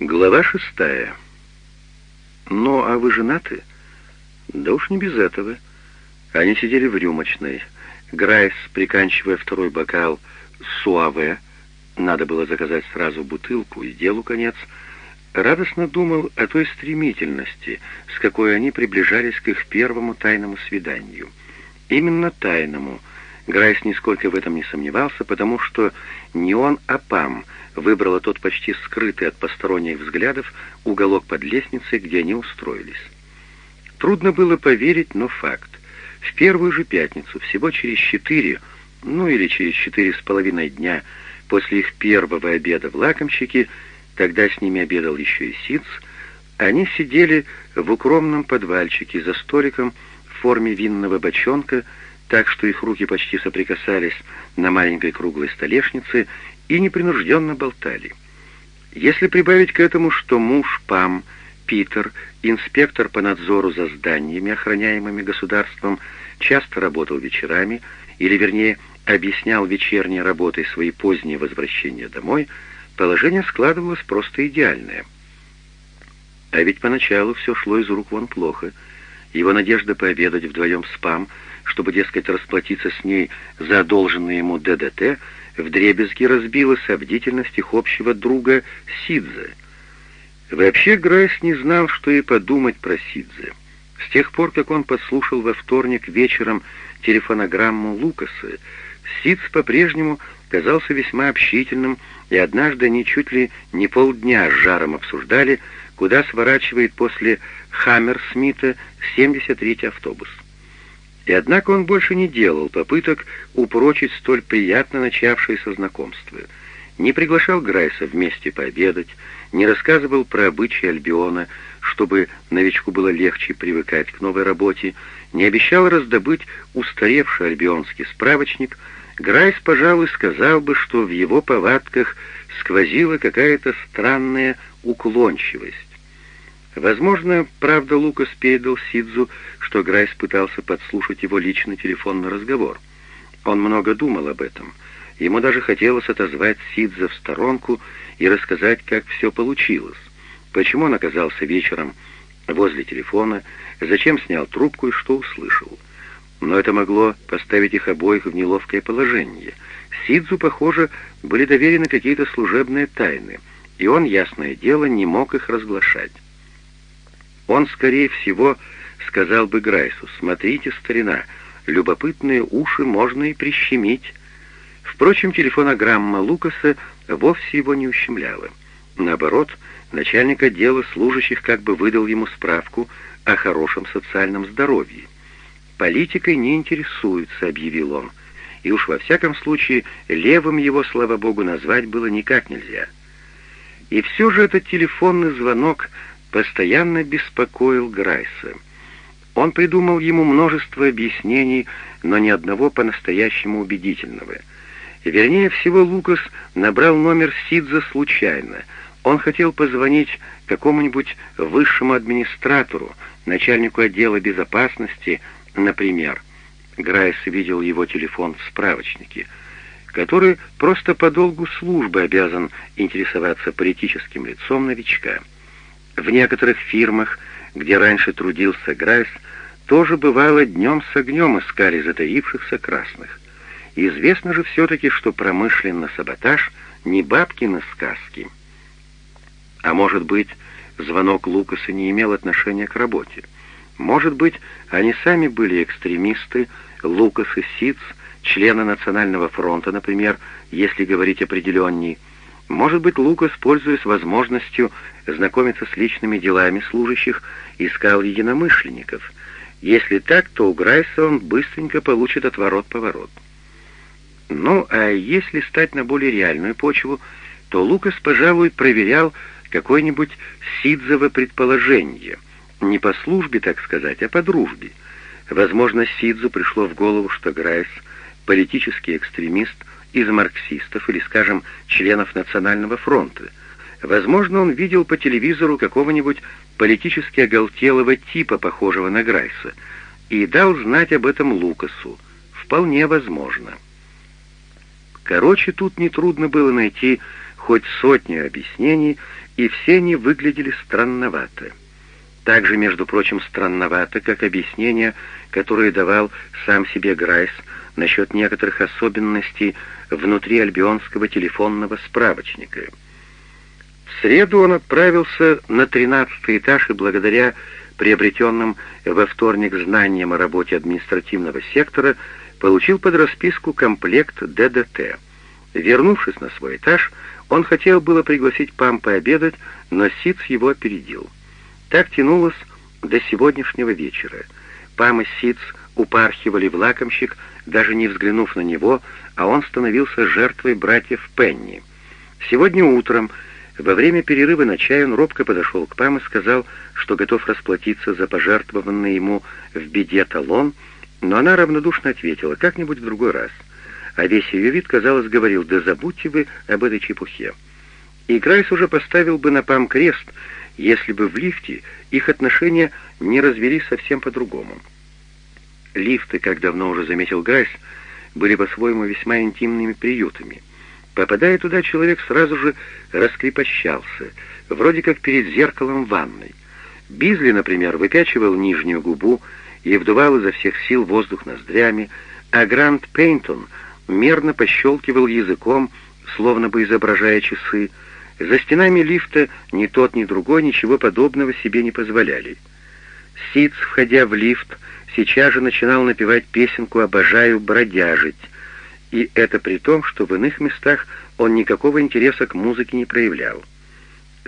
Глава шестая. «Ну, а вы женаты?» «Да уж не без этого». Они сидели в рюмочной. Грайс, приканчивая второй бокал суаве, надо было заказать сразу бутылку и делу конец, радостно думал о той стремительности, с какой они приближались к их первому тайному свиданию. Именно тайному. Грайс нисколько в этом не сомневался, потому что не он, а Пам — выбрала тот почти скрытый от посторонних взглядов уголок под лестницей, где они устроились. Трудно было поверить, но факт. В первую же пятницу, всего через четыре, ну или через четыре с половиной дня после их первого обеда в лакомщике, тогда с ними обедал еще и Сиц, они сидели в укромном подвальчике за столиком в форме винного бочонка, так что их руки почти соприкасались на маленькой круглой столешнице, и непринужденно болтали. Если прибавить к этому, что муж Пам, Питер, инспектор по надзору за зданиями, охраняемыми государством, часто работал вечерами, или, вернее, объяснял вечерней работой свои поздние возвращения домой, положение складывалось просто идеальное. А ведь поначалу все шло из рук вон плохо. Его надежда пообедать вдвоем с Пам, чтобы, дескать, расплатиться с ней за одолженное ему ДДТ — вдребезги разбилась о их общего друга Сидзе. Вообще Грайс не знал, что и подумать про Сидзе. С тех пор, как он подслушал во вторник вечером телефонограмму Лукаса, Сидз по-прежнему казался весьма общительным, и однажды они чуть ли не полдня с жаром обсуждали, куда сворачивает после Хаммерсмита 73-й автобус. И однако он больше не делал попыток упрочить столь приятно начавшееся знакомство. Не приглашал Грайса вместе пообедать, не рассказывал про обычаи Альбиона, чтобы новичку было легче привыкать к новой работе, не обещал раздобыть устаревший альбионский справочник, Грайс, пожалуй, сказал бы, что в его повадках сквозила какая-то странная уклончивость. Возможно, правда, Лукас передал Сидзу, что Грайс пытался подслушать его личный телефонный разговор. Он много думал об этом. Ему даже хотелось отозвать Сидза в сторонку и рассказать, как все получилось. Почему он оказался вечером возле телефона, зачем снял трубку и что услышал. Но это могло поставить их обоих в неловкое положение. Сидзу, похоже, были доверены какие-то служебные тайны, и он, ясное дело, не мог их разглашать. Он, скорее всего, сказал бы Грайсу, «Смотрите, старина, любопытные уши можно и прищемить». Впрочем, телефонограмма Лукаса вовсе его не ущемляла. Наоборот, начальник отдела служащих как бы выдал ему справку о хорошем социальном здоровье. «Политикой не интересуется», — объявил он. И уж во всяком случае левым его, слава богу, назвать было никак нельзя. И все же этот телефонный звонок постоянно беспокоил Грайса. Он придумал ему множество объяснений, но ни одного по-настоящему убедительного. Вернее всего, Лукас набрал номер Сидза случайно. Он хотел позвонить какому-нибудь высшему администратору, начальнику отдела безопасности, например. Грайс видел его телефон в справочнике, который просто по долгу службы обязан интересоваться политическим лицом новичка. В некоторых фирмах, где раньше трудился Грайс, тоже бывало днем с огнем искали затаившихся красных. Известно же все-таки, что промышленный саботаж не бабкины сказки. А может быть, звонок Лукаса не имел отношения к работе. Может быть, они сами были экстремисты, Лукас и Сиц, члены Национального фронта, например, если говорить определенней, может быть, Лукас, пользуясь возможностью знакомиться с личными делами служащих, искал единомышленников. Если так, то у Грайса он быстренько получит отворот-поворот. Ну, а если стать на более реальную почву, то Лукас, пожалуй, проверял какое-нибудь Сидзово предположение. Не по службе, так сказать, а по дружбе. Возможно, Сидзу пришло в голову, что Грайс — политический экстремист — из марксистов или, скажем, членов Национального фронта. Возможно, он видел по телевизору какого-нибудь политически оголтелого типа, похожего на Грайса, и дал знать об этом Лукасу. Вполне возможно. Короче, тут нетрудно было найти хоть сотню объяснений, и все они выглядели странновато. Также, между прочим, странновато, как объяснение, которое давал сам себе Грайс насчет некоторых особенностей внутри альбионского телефонного справочника. В среду он отправился на тринадцатый этаж и благодаря приобретенным во вторник знаниям о работе административного сектора получил под расписку комплект ДДТ. Вернувшись на свой этаж, он хотел было пригласить Пам пообедать, но Сиц его опередил. Так тянулось до сегодняшнего вечера. Пам и Сиц упархивали в лакомщик, даже не взглянув на него, а он становился жертвой братьев Пенни. Сегодня утром, во время перерыва на чай, он робко подошел к Пам и сказал, что готов расплатиться за пожертвованный ему в беде талон, но она равнодушно ответила, как-нибудь в другой раз. А весь ее вид, казалось, говорил, да забудьте вы об этой чепухе. И Грайс уже поставил бы на Пам крест, если бы в лифте их отношения не развились совсем по-другому. Лифты, как давно уже заметил Грайс, были по-своему весьма интимными приютами. Попадая туда, человек сразу же раскрепощался, вроде как перед зеркалом ванной. Бизли, например, выпячивал нижнюю губу и вдувал изо всех сил воздух ноздрями, а Грант Пейнтон мерно пощелкивал языком, словно бы изображая часы. За стенами лифта ни тот, ни другой ничего подобного себе не позволяли. Сиц, входя в лифт, сейчас же начинал напевать песенку «Обожаю бродяжить», и это при том, что в иных местах он никакого интереса к музыке не проявлял.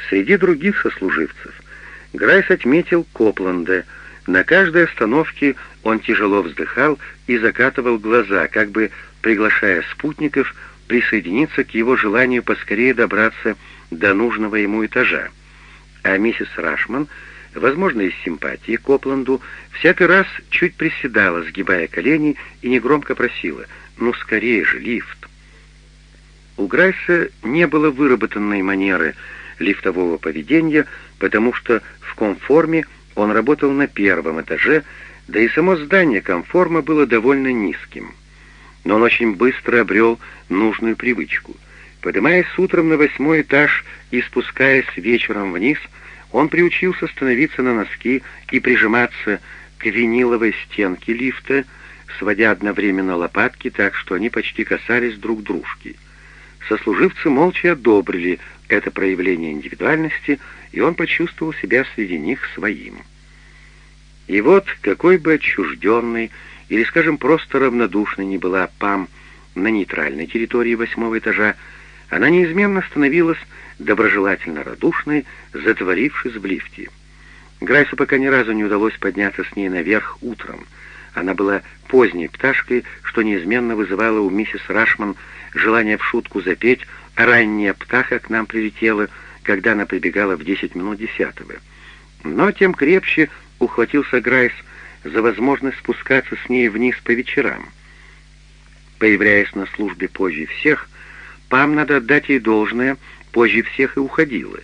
Среди других сослуживцев Грайс отметил Копланда. На каждой остановке он тяжело вздыхал и закатывал глаза, как бы приглашая спутников присоединиться к его желанию поскорее добраться до нужного ему этажа. А миссис Рашман — возможно, из симпатии к Копланду, всякий раз чуть приседала, сгибая колени, и негромко просила «Ну, скорее же, лифт!». У Грайса не было выработанной манеры лифтового поведения, потому что в комформе он работал на первом этаже, да и само здание комформа было довольно низким. Но он очень быстро обрел нужную привычку. Поднимаясь утром на восьмой этаж и спускаясь вечером вниз — он приучился становиться на носки и прижиматься к виниловой стенке лифта, сводя одновременно лопатки так, что они почти касались друг дружки. Сослуживцы молча одобрили это проявление индивидуальности, и он почувствовал себя среди них своим. И вот, какой бы отчужденной или, скажем, просто равнодушной ни была Пам на нейтральной территории восьмого этажа, она неизменно становилась доброжелательно радушной, затворившись в лифте. Грайсу пока ни разу не удалось подняться с ней наверх утром. Она была поздней пташкой, что неизменно вызывало у миссис Рашман желание в шутку запеть «А ранняя птаха к нам прилетела», когда она прибегала в десять минут десятого. Но тем крепче ухватился Грайс за возможность спускаться с ней вниз по вечерам. Появляясь на службе позже всех, Пам, надо отдать ей должное — позже всех и уходила.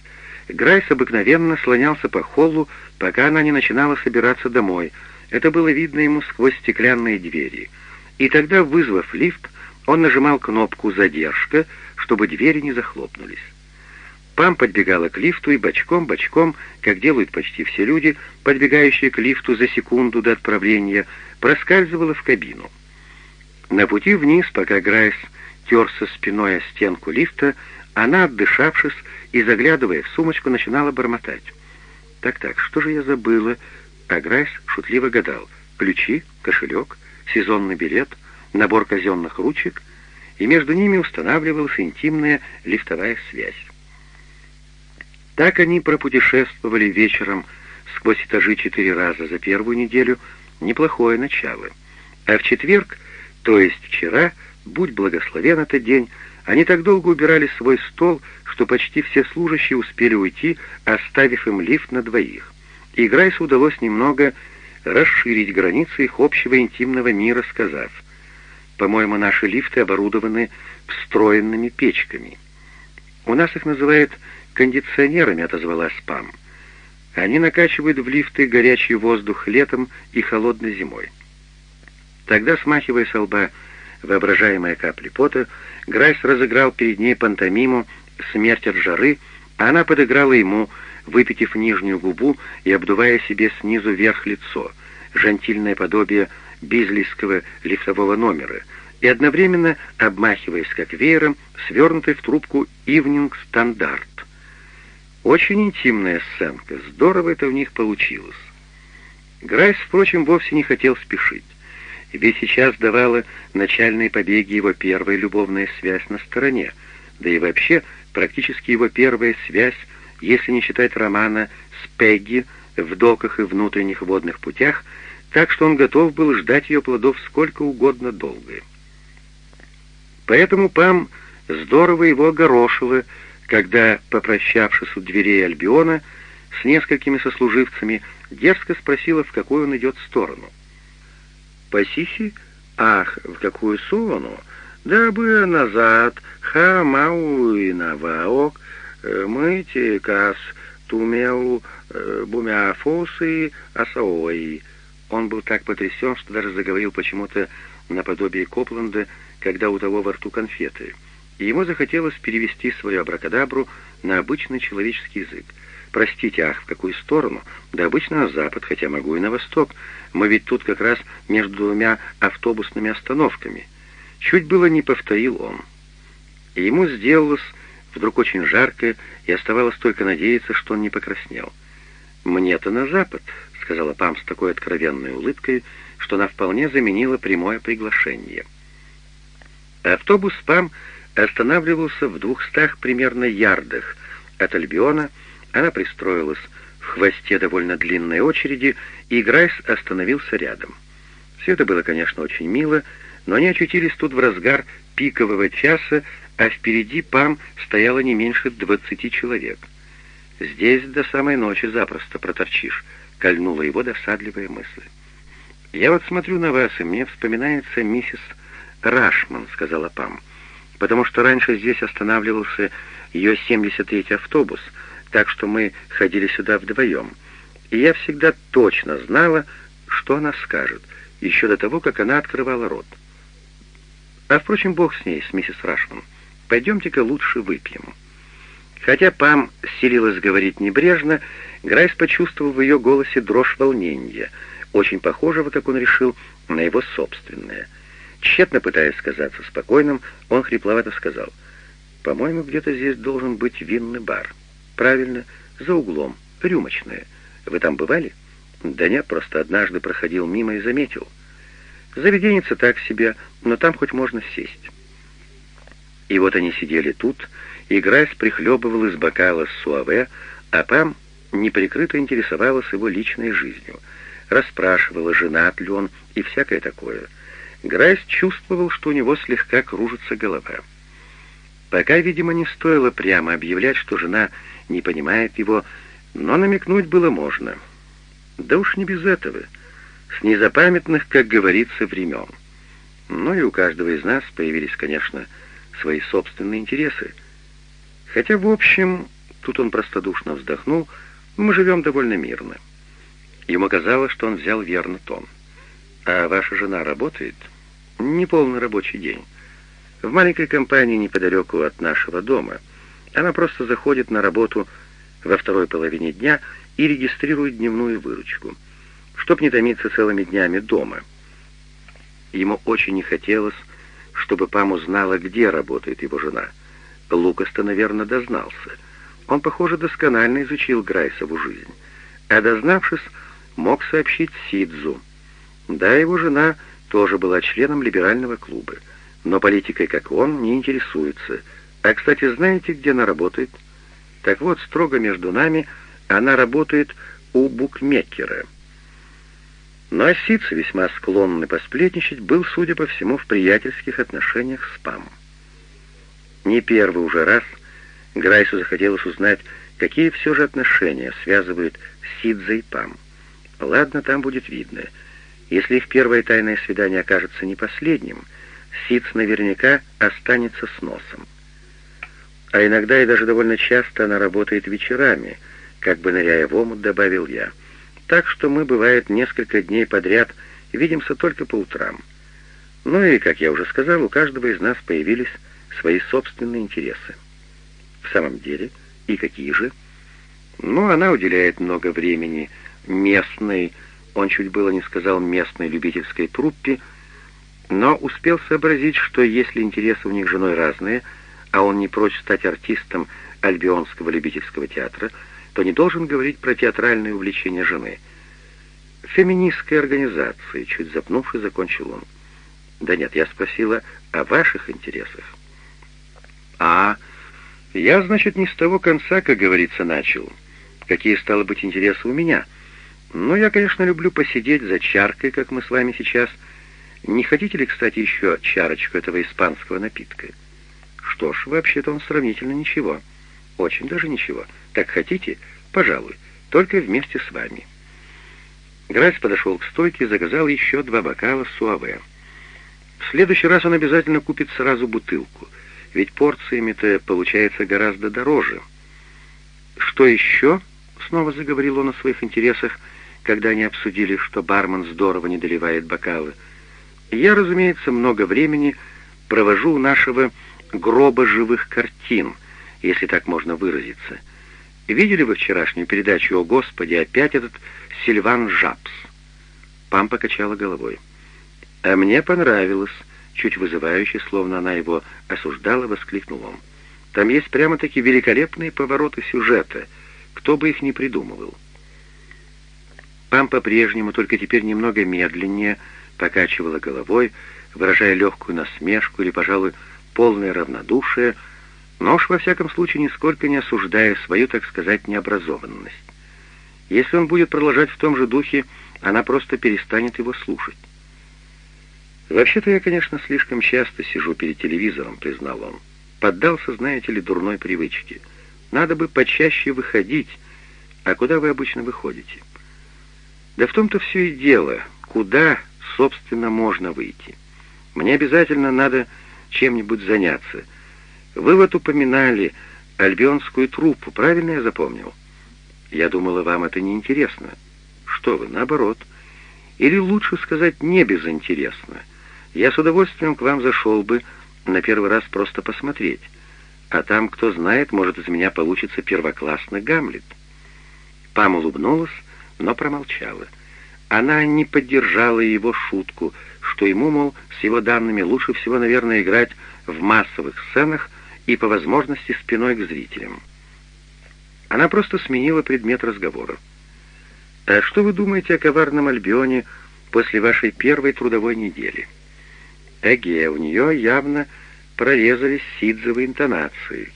Грайс обыкновенно слонялся по холлу, пока она не начинала собираться домой. Это было видно ему сквозь стеклянные двери. И тогда, вызвав лифт, он нажимал кнопку «Задержка», чтобы двери не захлопнулись. Пам подбегала к лифту и бочком-бочком, как делают почти все люди, подбегающие к лифту за секунду до отправления, проскальзывала в кабину. На пути вниз, пока Грайс терся спиной о стенку лифта, она, отдышавшись и заглядывая в сумочку, начинала бормотать. «Так-так, что же я забыла?» А Грайс шутливо гадал. «Ключи, кошелек, сезонный билет, набор казенных ручек» и между ними устанавливалась интимная лифтовая связь. Так они пропутешествовали вечером сквозь этажи четыре раза за первую неделю, неплохое начало. А в четверг, то есть вчера, будь благословен этот день, они так долго убирали свой стол, что почти все служащие успели уйти, оставив им лифт на двоих. И Грайсу удалось немного расширить границы их общего интимного мира, сказав, «По-моему, наши лифты оборудованы встроенными печками». «У нас их называют кондиционерами», — отозвалась Пам. «Они накачивают в лифты горячий воздух летом и холодной зимой». Тогда, смахивая со лба воображаемые капли пота, Грайс разыграл перед ней пантомиму «Смерть от жары» Она подыграла ему, выпятив нижнюю губу и обдувая себе снизу вверх лицо, жантильное подобие бизлийского лифтового номера, и одновременно обмахиваясь как веером, свернутой в трубку «Ивнинг Стандарт». Очень интимная сценка, здорово это у них получилось. Грайс, впрочем, вовсе не хотел спешить, ведь сейчас давала начальные побеги его первая любовная связь на стороне, да и вообще практически его первая связь, если не считать романа с Пегги в доках и внутренних водных путях, так что он готов был ждать ее плодов сколько угодно долго. Поэтому Пам здорово его огорошила, когда, попрощавшись у дверей Альбиона с несколькими сослуживцами, дерзко спросила, в какую он идет сторону. «По Сиси? Ах, в какую сторону? Да бы назад, ха мау и наваок, э, мыти кас тумеу э, бумяфосы асаои». Он был так потрясен, что даже заговорил почему-то наподобие Копланда, когда у того во рту конфеты. И ему захотелось перевести свою абракадабру на обычный человеческий язык. «Простите, ах, в какую сторону? Да обычно на запад, хотя могу и на восток. Мы ведь тут как раз между двумя автобусными остановками». Чуть было не повторил он. И ему сделалось вдруг очень жарко, и оставалось только надеяться, что он не покраснел. «Мне-то на запад», — сказала Пам с такой откровенной улыбкой, что она вполне заменила прямое приглашение. Автобус Пам останавливался в двухстах примерно ярдах от Альбиона, она пристроилась в хвосте довольно длинной очереди, и Грайс остановился рядом. Все это было, конечно, очень мило, но они очутились тут в разгар пикового часа, а впереди Пам стояло не меньше двадцати человек. «Здесь до самой ночи запросто проторчишь», — кольнула его досадливая мысль. «Я вот смотрю на вас, и мне вспоминается миссис Рашман», — сказала Пам, «потому что раньше здесь останавливался ее 73-й автобус, так что мы ходили сюда вдвоем. И я всегда точно знала, что она скажет, еще до того, как она открывала рот. А, впрочем, бог с ней, с миссис Рашман. Пойдемте-ка лучше выпьем». Хотя Пам силилась говорить небрежно, Грайс почувствовал в ее голосе дрожь волнения, очень похожего, как он решил, на его собственное. Тщетно пытаясь казаться спокойным, он хрипловато сказал, «По-моему, где-то здесь должен быть винный бар». «Правильно, за углом, рюмочная. Вы там бывали?» «Да нет, просто однажды проходил мимо и заметил». «Заведенница так себе, но там хоть можно сесть». И вот они сидели тут, и Грайс прихлебывал из бокала с суаве, а Пам неприкрыто интересовалась его личной жизнью, расспрашивала, женат ли он и всякое такое. Грайс чувствовал, что у него слегка кружится голова. Пока, видимо, не стоило прямо объявлять, что жена не понимает его, но намекнуть было можно. Да уж не без этого. С незапамятных, как говорится, времен. Но и у каждого из нас появились, конечно, свои собственные интересы. Хотя, в общем, тут он простодушно вздохнул, мы живем довольно мирно. Ему казалось, что он взял верный тон. «А ваша жена работает?» «Неполный рабочий день. В маленькой компании неподалеку от нашего дома. Она просто заходит на работу во второй половине дня и регистрирует дневную выручку, чтоб не томиться целыми днями дома. Ему очень не хотелось, чтобы Пам узнала, где работает его жена. Лукас-то, наверное, дознался. Он, похоже, досконально изучил Грайсову жизнь. А дознавшись, мог сообщить Сидзу. Да, его жена тоже была членом либерального клуба, но политикой, как он, не интересуется. А, кстати, знаете, где она работает? Так вот, строго между нами, она работает у букмекера. Но Осиц, весьма склонный посплетничать, был, судя по всему, в приятельских отношениях с Пам. Не первый уже раз Грайсу захотелось узнать, какие все же отношения связывают Сидза и Пам. Ладно, там будет видно. Если их первое тайное свидание окажется не последним, Сидз наверняка останется с носом. А иногда и даже довольно часто она работает вечерами, как бы ныряя в омут, добавил я — так что мы, бывает, несколько дней подряд видимся только по утрам. Ну и, как я уже сказал, у каждого из нас появились свои собственные интересы. В самом деле, И какие же? Ну, она уделяет много времени местной, он чуть было не сказал местной любительской труппе, но успел сообразить, что если интересы у них женой разные, а он не прочь стать артистом Альбионского любительского театра, то не должен говорить про театральное увлечение жены. Феминистской организации, чуть запнувшись, закончил он. Да нет, я спросила о ваших интересах. А, я, значит, не с того конца, как говорится, начал. Какие, стало быть, интересы у меня? Ну, я, конечно, люблю посидеть за чаркой, как мы с вами сейчас. Не хотите ли, кстати, еще чарочку этого испанского напитка? Что ж, вообще-то он сравнительно ничего. Очень даже ничего. Так хотите? Пожалуй. Только вместе с вами. Грайс подошел к стойке и заказал еще два бокала суаве. В следующий раз он обязательно купит сразу бутылку, ведь порциями-то получается гораздо дороже. «Что еще?» — снова заговорил он о своих интересах, когда они обсудили, что бармен здорово не доливает бокалы. «Я, разумеется, много времени провожу у нашего гроба живых картин, если так можно выразиться. Видели вы вчерашнюю передачу «О Господи, опять этот Сильван Жапс?» Пам покачала головой. «А мне понравилось», — чуть вызывающе, словно она его осуждала, воскликнул он. «Там есть прямо-таки великолепные повороты сюжета. Кто бы их ни придумывал». Пам по-прежнему, только теперь немного медленнее, покачивала головой, выражая легкую насмешку или, пожалуй, полное равнодушие, но уж во всяком случае нисколько не осуждая свою, так сказать, необразованность. Если он будет продолжать в том же духе, она просто перестанет его слушать. «Вообще-то я, конечно, слишком часто сижу перед телевизором», — признал он. «Поддался, знаете ли, дурной привычке. Надо бы почаще выходить. А куда вы обычно выходите?» «Да в том-то все и дело. Куда, собственно, можно выйти? Мне обязательно надо чем-нибудь заняться. Вы вот упоминали альбионскую труппу, правильно я запомнил? Я думала, вам это не интересно. Что вы, наоборот. Или лучше сказать, не безинтересно. Я с удовольствием к вам зашел бы на первый раз просто посмотреть. А там, кто знает, может, из меня получится первоклассный Гамлет. Пам улыбнулась, но промолчала. Она не поддержала его шутку, что ему, мол, с его данными лучше всего, наверное, играть в массовых сценах и по возможности спиной к зрителям. Она просто сменила предмет разговора. «А что вы думаете о коварном Альбионе после вашей первой трудовой недели?» Эге, у нее явно прорезались сидзовые интонации.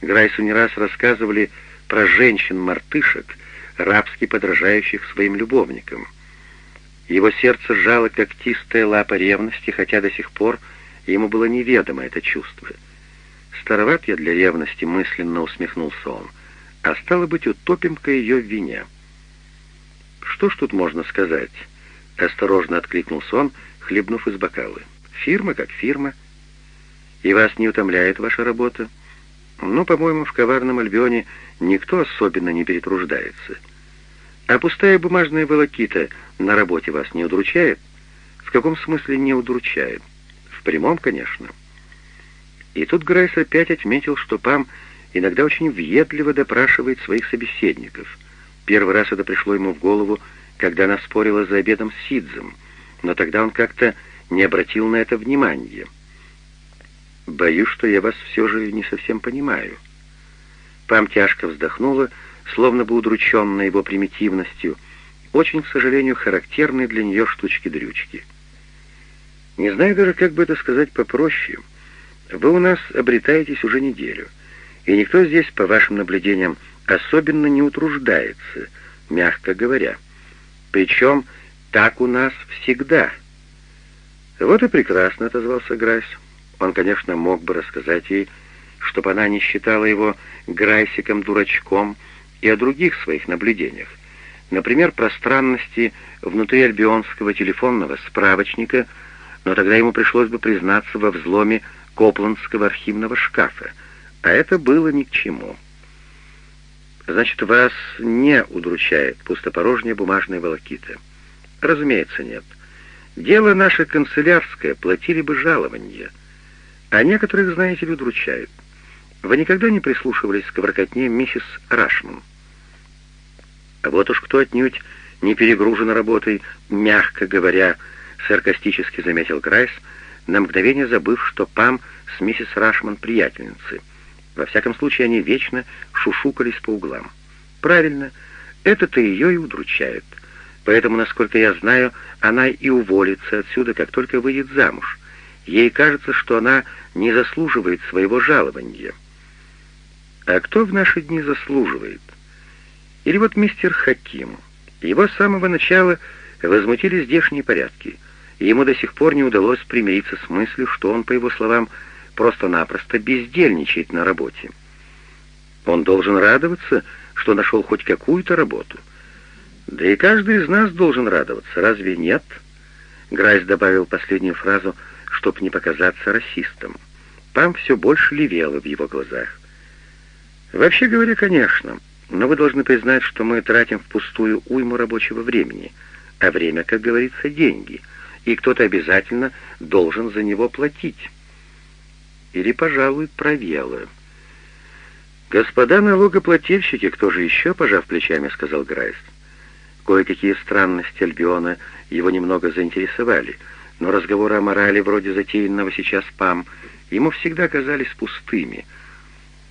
Грайсу не раз рассказывали про женщин-мартышек, рабски подражающих своим любовникам. Его сердце сжало когтистая лапа ревности, хотя до сих пор ему было неведомо это чувство. «Староват я для ревности», — мысленно усмехнулся он, — «а стало быть, утопим-ка ее в вине». «Что ж тут можно сказать?» — осторожно откликнулся он, хлебнув из бокала. Фирма как фирма. И вас не утомляет ваша работа? Ну, по-моему, в коварном Альбионе никто особенно не перетруждается. А пустая бумажная волокита на работе вас не удручает? В каком смысле не удручает? В прямом, конечно. И тут Грайс опять отметил, что Пам иногда очень въедливо допрашивает своих собеседников. Первый раз это пришло ему в голову, когда она спорила за обедом с Сидзом, но тогда он как-то не обратил на это внимания. «Боюсь, что я вас все же не совсем понимаю». Пам тяжко вздохнула, словно бы удрученная его примитивностью, очень, к сожалению, характерной для нее штучки-дрючки. «Не знаю даже, как бы это сказать попроще. Вы у нас обретаетесь уже неделю, и никто здесь, по вашим наблюдениям, особенно не утруждается, мягко говоря. Причем так у нас всегда». «Вот и прекрасно», — отозвался Грайс. Он, конечно, мог бы рассказать ей, чтобы она не считала его Грайсиком-дурачком и о других своих наблюдениях. Например, про странности внутри альбионского телефонного справочника, но тогда ему пришлось бы признаться во взломе Копландского архивного шкафа, а это было ни к чему. «Значит, вас не удручает пустопорожняя бумажная волокита?» «Разумеется, нет. Дело наше канцелярское, платили бы жалования. А некоторых, знаете ли, удручают. Вы никогда не прислушивались к воркотне миссис Рашман? А вот уж кто отнюдь не перегружен работой, мягко говоря, саркастически заметил Грайс, на мгновение забыв, что Пам с миссис Рашман приятельницы. Во всяком случае, они вечно шушукались по углам. Правильно, это-то ее и удручает. Поэтому, насколько я знаю, она и уволится отсюда, как только выйдет замуж. Ей кажется, что она не заслуживает своего жалования. А кто в наши дни заслуживает? Или вот мистер Хаким. Его с самого начала возмутили здешние порядки, и ему до сих пор не удалось примириться с мыслью, что он, по его словам, просто-напросто бездельничает на работе. Он должен радоваться, что нашел хоть какую-то работу. Да и каждый из нас должен радоваться, разве нет? Грайс добавил последнюю фразу, чтобы не показаться расистом. Пам все больше левела в его глазах. Вообще говоря, конечно, но вы должны признать, что мы тратим впустую уйму рабочего времени, а время, как говорится, деньги, и кто-то обязательно должен за него платить. Или, пожалуй, провелы. «Господа налогоплательщики, кто же еще?» — пожав плечами, сказал Грайс. Кое-какие странности Альбиона его немного заинтересовали, но разговоры о морали, вроде затеянного сейчас ПАМ, ему всегда казались пустыми.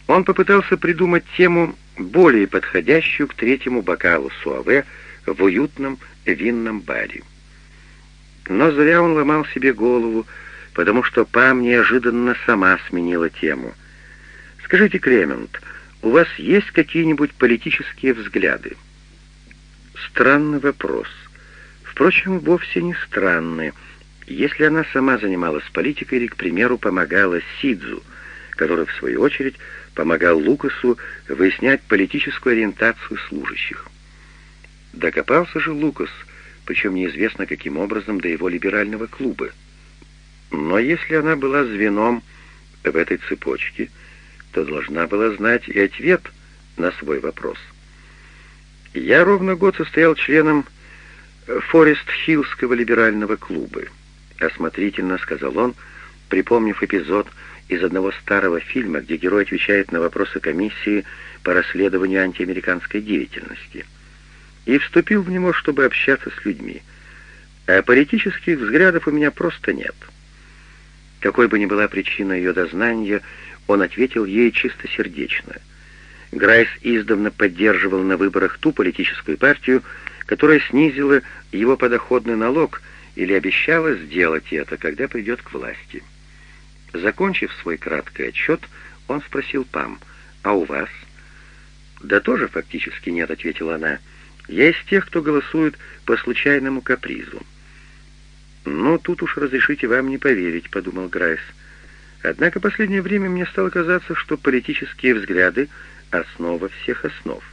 Он попытался придумать тему более подходящую к третьему бокалу суаве в уютном винном баре. Но зря он ломал себе голову, потому что Пам неожиданно сама сменила тему. «Скажите, Клемент, у вас есть какие-нибудь политические взгляды?» Странный вопрос. Впрочем, вовсе не странный. Если она сама занималась политикой или, к примеру, помогала Сидзу, который, в свою очередь, помогал Лукасу выяснять политическую ориентацию служащих. Докопался же Лукас, причем неизвестно каким образом, до его либерального клуба. Но если она была звеном в этой цепочке, то должна была знать и ответ на свой вопрос. Я ровно год состоял членом Форест-Хиллского либерального клуба. Осмотрительно, сказал он, припомнив эпизод из одного старого фильма, где герой отвечает на вопросы комиссии по расследованию антиамериканской деятельности. И вступил в него, чтобы общаться с людьми. А политических взглядов у меня просто нет. Какой бы ни была причина ее дознания, он ответил ей чистосердечно. Грайс издавна поддерживал на выборах ту политическую партию, которая снизила его подоходный налог или обещала сделать это, когда придет к власти. Закончив свой краткий отчет, он спросил Пам, «А у вас?» «Да тоже фактически нет», — ответила она. «Я из тех, кто голосует по случайному капризу». «Ну, тут уж разрешите вам не поверить», — подумал Грайс. «Однако последнее время мне стало казаться, что политические взгляды — основа всех основ».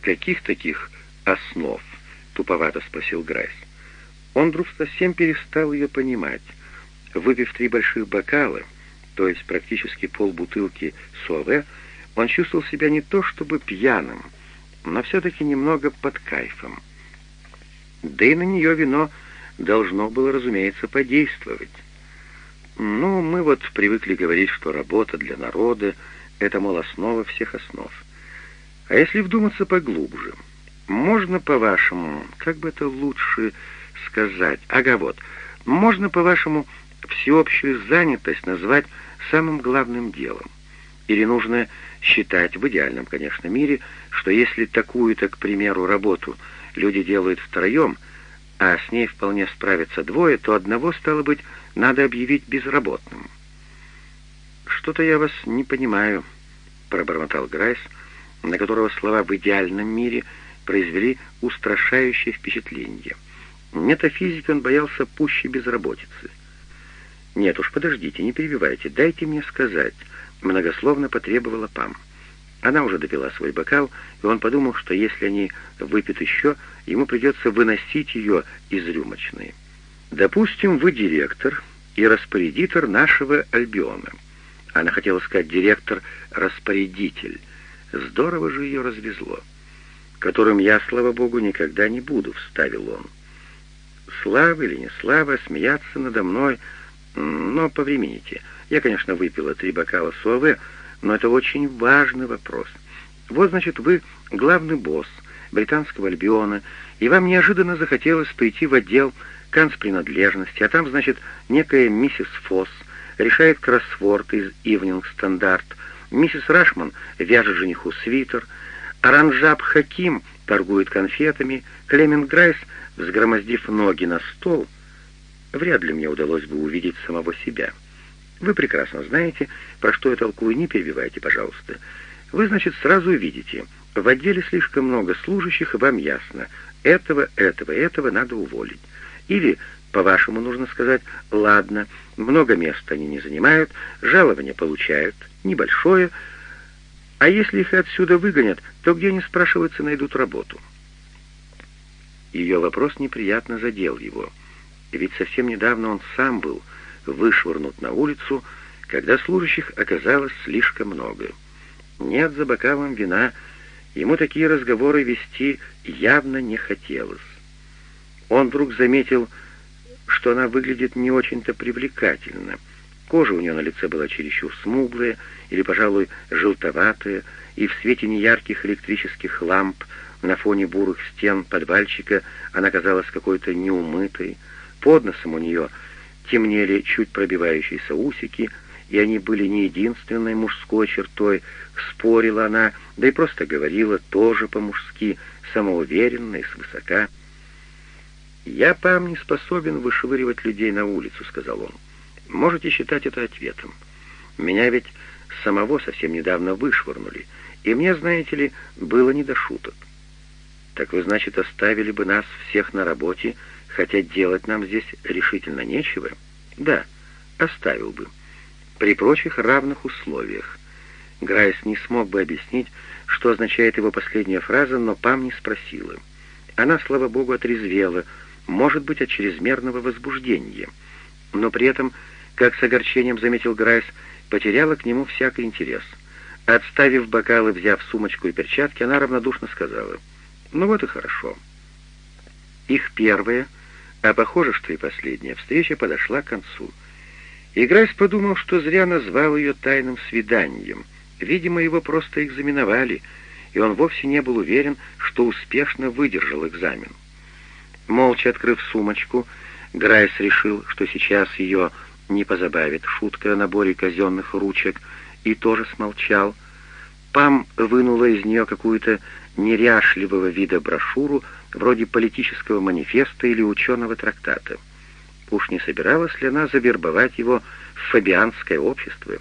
«Каких таких основ?» — туповато спросил Грайс. Он вдруг совсем перестал ее понимать. Выпив три больших бокала, то есть практически полбутылки суаве, он чувствовал себя не то чтобы пьяным, но все-таки немного под кайфом. Да и на нее вино должно было, разумеется, подействовать. Ну, мы вот привыкли говорить, что работа для народа — это, мол, основа всех основ. А если вдуматься поглубже, можно, по-вашему, как бы это лучше сказать, ага вот, можно, по-вашему, всеобщую занятость назвать самым главным делом? Или нужно считать, в идеальном, конечно, мире, что если такую-то, к примеру, работу люди делают втроем, а с ней вполне справятся двое, то одного, стало быть, надо объявить безработным. «Что-то я вас не понимаю», — пробормотал Грайс, на которого слова «в идеальном мире» произвели устрашающее впечатление. Метафизики он боялся пуще безработицы. «Нет уж, подождите, не перебивайте, дайте мне сказать», — многословно потребовала Пам. Она уже допила свой бокал, и он подумал, что если они выпьют еще, ему придется выносить ее из рюмочной. «Допустим, вы директор и распорядитор нашего Альбиона». Она хотела сказать «директор-распорядитель». Здорово же ее развезло. «Которым я, слава богу, никогда не буду», — вставил он. «Слава или не слава, смеяться надо мной...» Но повремените. Я, конечно, выпила три бокала суаве, но это очень важный вопрос. Вот, значит, вы главный босс британского Альбиона, и вам неожиданно захотелось прийти в отдел канцпринадлежности, а там, значит, некая миссис Фосс решает кроссворд из «Ивнинг Стандарт», миссис Рашман вяжет жениху свитер, Аранжаб Хаким торгует конфетами, Клемент Грайс, взгромоздив ноги на стол, вряд ли мне удалось бы увидеть самого себя. Вы прекрасно знаете, про что я толкую, не перебивайте, пожалуйста. Вы, значит, сразу видите, в отделе слишком много служащих, и вам ясно, этого, этого, этого надо уволить. Или, по-вашему, нужно сказать, ладно, много места они не занимают, жалование получают, небольшое, а если их отсюда выгонят, то где они, спрашивается, найдут работу? Ее вопрос неприятно задел его, ведь совсем недавно он сам был вышвырнут на улицу, когда служащих оказалось слишком много. Нет, за бокалом вина ему такие разговоры вести явно не хотелось. Он вдруг заметил, что она выглядит не очень-то привлекательно. Кожа у нее на лице была чересчур смуглая или, пожалуй, желтоватая, и в свете неярких электрических ламп на фоне бурых стен подвальчика она казалась какой-то неумытой. Под носом у нее темнели чуть пробивающиеся усики, и они были не единственной мужской чертой, спорила она, да и просто говорила тоже по-мужски, самоуверенно и свысока. «Я, пам, не способен вышвыривать людей на улицу», — сказал он. «Можете считать это ответом. Меня ведь самого совсем недавно вышвырнули, и мне, знаете ли, было не до шуток. Так вы, значит, оставили бы нас всех на работе, хотя делать нам здесь решительно нечего? Да, оставил бы. При прочих равных условиях. Грайс не смог бы объяснить, что означает его последняя фраза, но Пам не спросила. Она, слава богу, отрезвела, может быть, от чрезмерного возбуждения, но при этом, как с огорчением заметил Грайс, потеряла к нему всякий интерес. Отставив бокалы, взяв сумочку и перчатки, она равнодушно сказала, «Ну вот и хорошо». Их первая, а похоже, что и последняя встреча подошла к концу. И Грайс подумал, что зря назвал ее тайным свиданием. Видимо, его просто экзаменовали, и он вовсе не был уверен, что успешно выдержал экзамен. Молча открыв сумочку, Грайс решил, что сейчас ее не позабавит шутка о наборе казенных ручек, и тоже смолчал. Пам вынула из нее какую-то неряшливого вида брошюру, вроде политического манифеста или ученого трактата. Уж не собиралась ли она завербовать его в фабианское общество?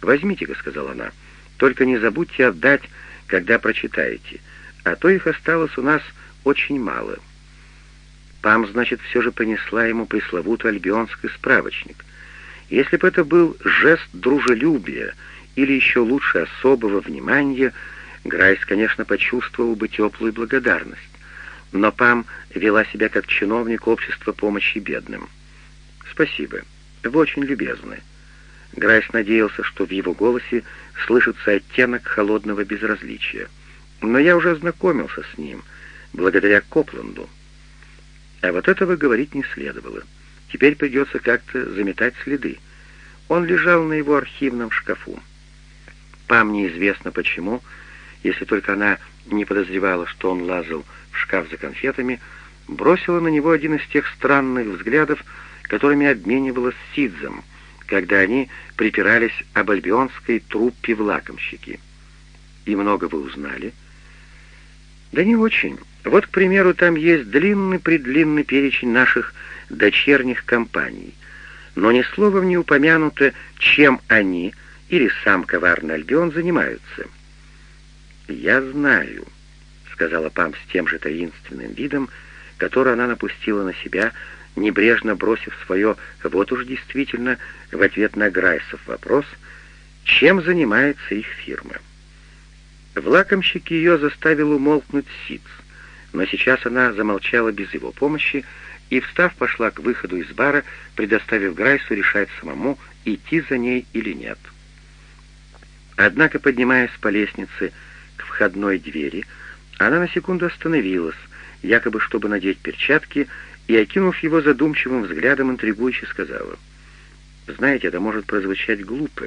«Возьмите-ка», — сказала она, — «только не забудьте отдать, когда прочитаете, а то их осталось у нас очень мало». Пам, значит, все же понесла ему пресловутый альбионский справочник. Если бы это был жест дружелюбия или еще лучше особого внимания, Грайс, конечно, почувствовал бы теплую благодарность. Но Пам вела себя как чиновник общества помощи бедным. «Спасибо. Вы очень любезны». Грайс надеялся, что в его голосе слышится оттенок холодного безразличия. «Но я уже ознакомился с ним, благодаря Копланду». А вот этого говорить не следовало. Теперь придется как-то заметать следы. Он лежал на его архивном шкафу. Пам неизвестно почему, если только она не подозревала, что он лазал в шкаф за конфетами, бросила на него один из тех странных взглядов, которыми обменивалась Сидзом, когда они припирались об альбионской труппе в лакомщике. «И много вы узнали?» «Да не очень. Вот, к примеру, там есть длинный-предлинный перечень наших дочерних компаний, но ни словом не упомянуто, чем они или сам коварный Альбион занимаются». «Я знаю», — сказала Пам с тем же таинственным видом, который она напустила на себя, небрежно бросив свое «вот уж действительно» в ответ на Грайсов вопрос, чем занимается их фирма. В лакомщике ее заставил умолкнуть Сиц, но сейчас она замолчала без его помощи и, встав, пошла к выходу из бара, предоставив Грайсу решать самому, идти за ней или нет. Однако, поднимаясь по лестнице к входной двери, она на секунду остановилась, якобы чтобы надеть перчатки, и, окинув его задумчивым взглядом, интригующе сказала, «Знаете, это может прозвучать глупо,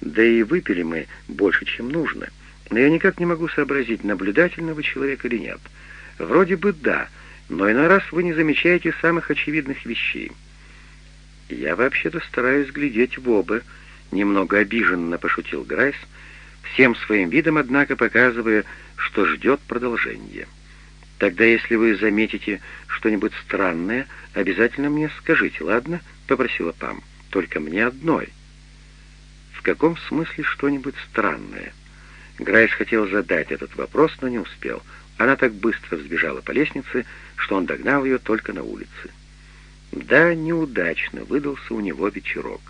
Да и выпили мы больше, чем нужно. Но я никак не могу сообразить, наблюдательного человека или нет. Вроде бы да, но иной раз вы не замечаете самых очевидных вещей. Я вообще-то стараюсь глядеть в оба, немного обиженно пошутил Грайс, всем своим видом, однако, показывая, что ждет продолжения. Тогда, если вы заметите что-нибудь странное, обязательно мне скажите, ладно? попросила Пам. Только мне одной. В каком смысле что-нибудь странное? Грайс хотел задать этот вопрос, но не успел. Она так быстро взбежала по лестнице, что он догнал ее только на улице. Да, неудачно выдался у него вечерок.